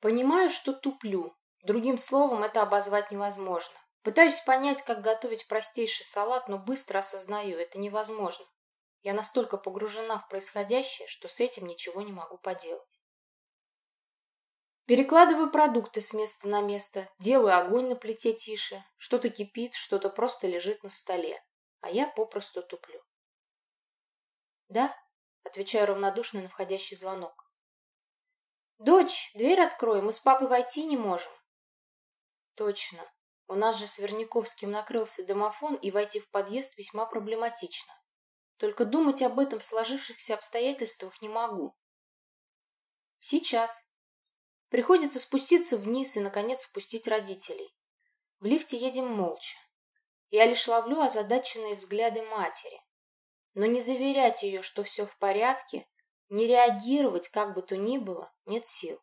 Понимаю, что туплю. Другим словом это обозвать невозможно. Пытаюсь понять, как готовить простейший салат, но быстро осознаю, это невозможно. Я настолько погружена в происходящее, что с этим ничего не могу поделать. Перекладываю продукты с места на место, делаю огонь на плите тише, что-то кипит, что-то просто лежит на столе, а я попросту туплю. «Да?» — отвечаю равнодушно на входящий звонок. «Дочь, дверь открой, мы с папой войти не можем». «Точно. У нас же с Верняковским накрылся домофон, и войти в подъезд весьма проблематично. Только думать об этом в сложившихся обстоятельствах не могу. Сейчас. Приходится спуститься вниз и, наконец, впустить родителей. В лифте едем молча. Я лишь ловлю озадаченные взгляды матери. Но не заверять ее, что все в порядке, не реагировать, как бы то ни было, нет сил.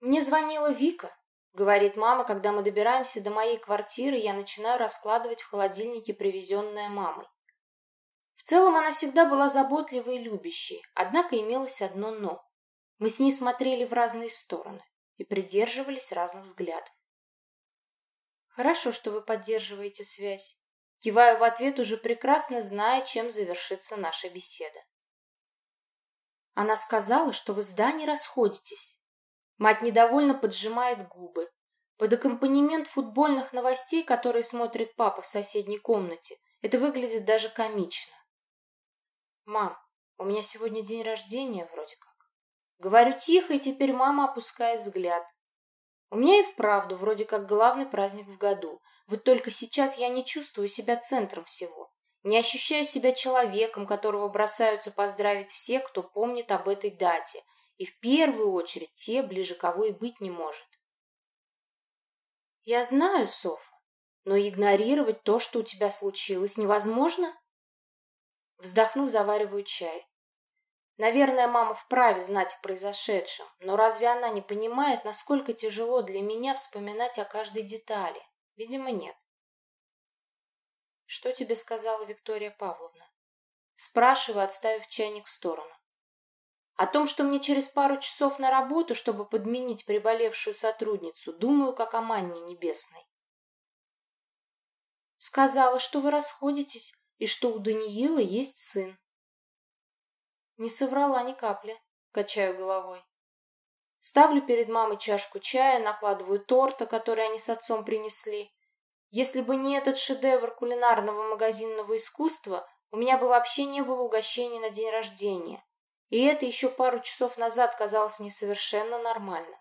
Мне звонила Вика, говорит мама, когда мы добираемся до моей квартиры, я начинаю раскладывать в холодильнике привезенное мамой. В целом она всегда была заботливой и любящей, однако имелось одно «но». Мы с ней смотрели в разные стороны и придерживались разных взглядов. «Хорошо, что вы поддерживаете связь». Киваю в ответ, уже прекрасно зная, чем завершится наша беседа. Она сказала, что вы с Даней расходитесь. Мать недовольно поджимает губы. Под аккомпанемент футбольных новостей, которые смотрит папа в соседней комнате, это выглядит даже комично. «Мам, у меня сегодня день рождения вроде как». Говорю тихо, и теперь мама опускает взгляд. У меня и вправду вроде как главный праздник в году. Вот только сейчас я не чувствую себя центром всего. Не ощущаю себя человеком, которого бросаются поздравить все, кто помнит об этой дате. И в первую очередь те, ближе кого и быть не может. Я знаю, Софа, но игнорировать то, что у тебя случилось, невозможно. Вздохнув, завариваю чай. Наверное, мама вправе знать о произошедшем, но разве она не понимает, насколько тяжело для меня вспоминать о каждой детали? Видимо, нет. Что тебе сказала Виктория Павловна? Спрашиваю, отставив чайник в сторону. О том, что мне через пару часов на работу, чтобы подменить приболевшую сотрудницу, думаю, как о манне небесной. Сказала, что вы расходитесь, и что у Даниила есть сын. Не соврала ни капли, качаю головой. Ставлю перед мамой чашку чая, накладываю торта, который они с отцом принесли. Если бы не этот шедевр кулинарного магазинного искусства, у меня бы вообще не было угощений на день рождения. И это еще пару часов назад казалось мне совершенно нормально.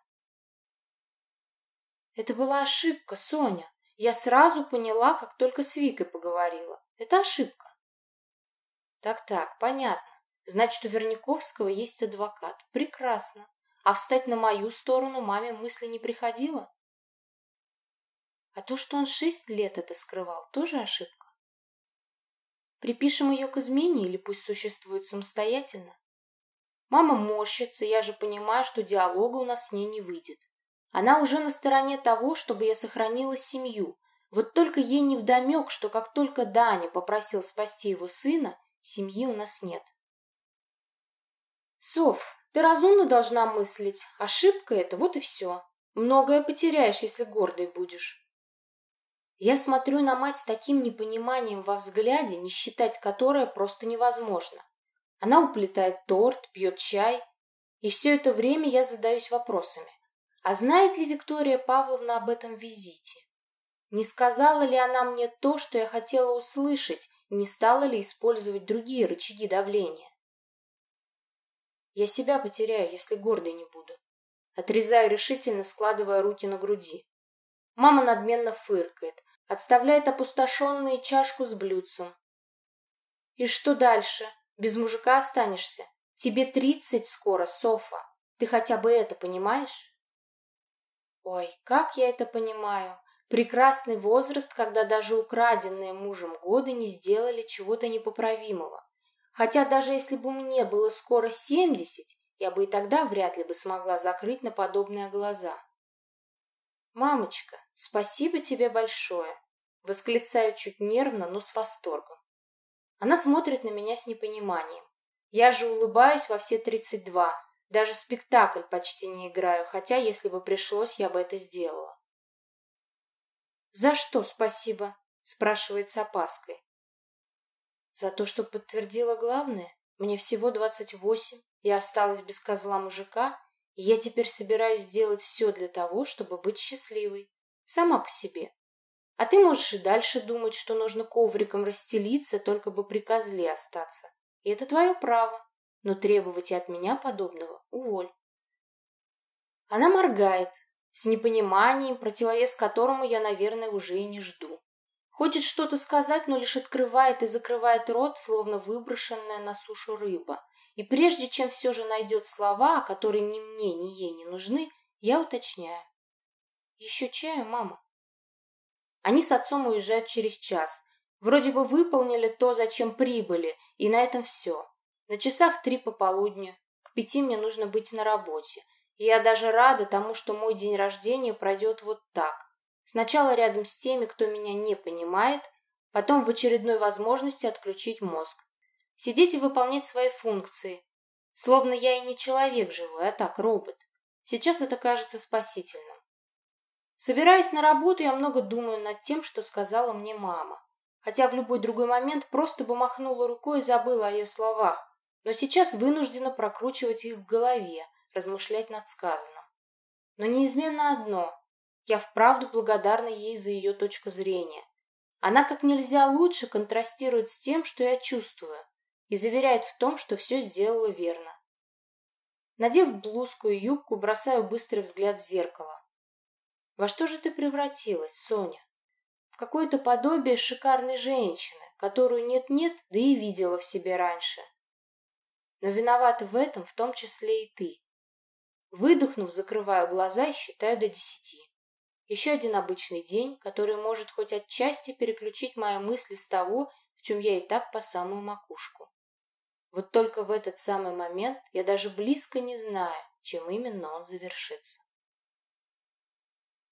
Это была ошибка, Соня. Я сразу поняла, как только с Викой поговорила. Это ошибка. Так-так, понятно. Значит, у Верняковского есть адвокат. Прекрасно. А встать на мою сторону маме мысли не приходило? А то, что он шесть лет это скрывал, тоже ошибка. Припишем ее к измене или пусть существует самостоятельно? Мама морщится, я же понимаю, что диалога у нас с ней не выйдет. Она уже на стороне того, чтобы я сохранила семью, вот только ей не вдомек, что как только Даня попросил спасти его сына, семьи у нас нет. Соф, ты разумно должна мыслить. Ошибка это, вот и все. Многое потеряешь, если гордой будешь. Я смотрю на мать с таким непониманием во взгляде, не считать которое просто невозможно. Она уплетает торт, пьет чай, и все это время я задаюсь вопросами. А знает ли Виктория Павловна об этом визите? Не сказала ли она мне то, что я хотела услышать, не стала ли использовать другие рычаги давления? Я себя потеряю, если гордой не буду. Отрезаю решительно, складывая руки на груди. Мама надменно фыркает, отставляет опустошенную чашку с блюдцем. И что дальше? Без мужика останешься? Тебе тридцать скоро, Софа. Ты хотя бы это понимаешь? Ой, как я это понимаю. Прекрасный возраст, когда даже украденные мужем годы не сделали чего-то непоправимого. Хотя даже если бы мне было скоро семьдесят, я бы и тогда вряд ли бы смогла закрыть на подобные глаза. «Мамочка, спасибо тебе большое!» Восклицаю чуть нервно, но с восторгом. Она смотрит на меня с непониманием. Я же улыбаюсь во все тридцать два, Даже спектакль почти не играю, хотя, если бы пришлось, я бы это сделала. «За что спасибо?» — спрашивает с опаской. «За то, что подтвердила главное. Мне всего двадцать восемь, я осталась без козла мужика, я теперь собираюсь сделать все для того, чтобы быть счастливой. Сама по себе. А ты можешь и дальше думать, что нужно ковриком расстелиться, только бы при козле остаться. И это твое право но требовать и от меня подобного уволь. Она моргает, с непониманием, противовес которому я, наверное, уже и не жду. Хочет что-то сказать, но лишь открывает и закрывает рот, словно выброшенная на сушу рыба. И прежде чем все же найдет слова, которые ни мне, ни ей не нужны, я уточняю. Еще чаю, мама? Они с отцом уезжают через час. Вроде бы выполнили то, зачем прибыли, и на этом все. На часах три пополудня. К пяти мне нужно быть на работе. И я даже рада тому, что мой день рождения пройдет вот так. Сначала рядом с теми, кто меня не понимает, потом в очередной возможности отключить мозг. Сидеть и выполнять свои функции. Словно я и не человек живой, а так робот. Сейчас это кажется спасительным. Собираясь на работу, я много думаю над тем, что сказала мне мама. Хотя в любой другой момент просто бы махнула рукой и забыла о ее словах но сейчас вынуждена прокручивать их в голове, размышлять над сказанным. Но неизменно одно – я вправду благодарна ей за ее точку зрения. Она как нельзя лучше контрастирует с тем, что я чувствую, и заверяет в том, что все сделала верно. Надев блузку и юбку, бросаю быстрый взгляд в зеркало. Во что же ты превратилась, Соня? В какое-то подобие шикарной женщины, которую нет-нет, да и видела в себе раньше. Но виноват в этом в том числе и ты. Выдохнув, закрываю глаза и считаю до десяти. Еще один обычный день, который может хоть отчасти переключить мои мысли с того, в чем я и так по самую макушку. Вот только в этот самый момент я даже близко не знаю, чем именно он завершится.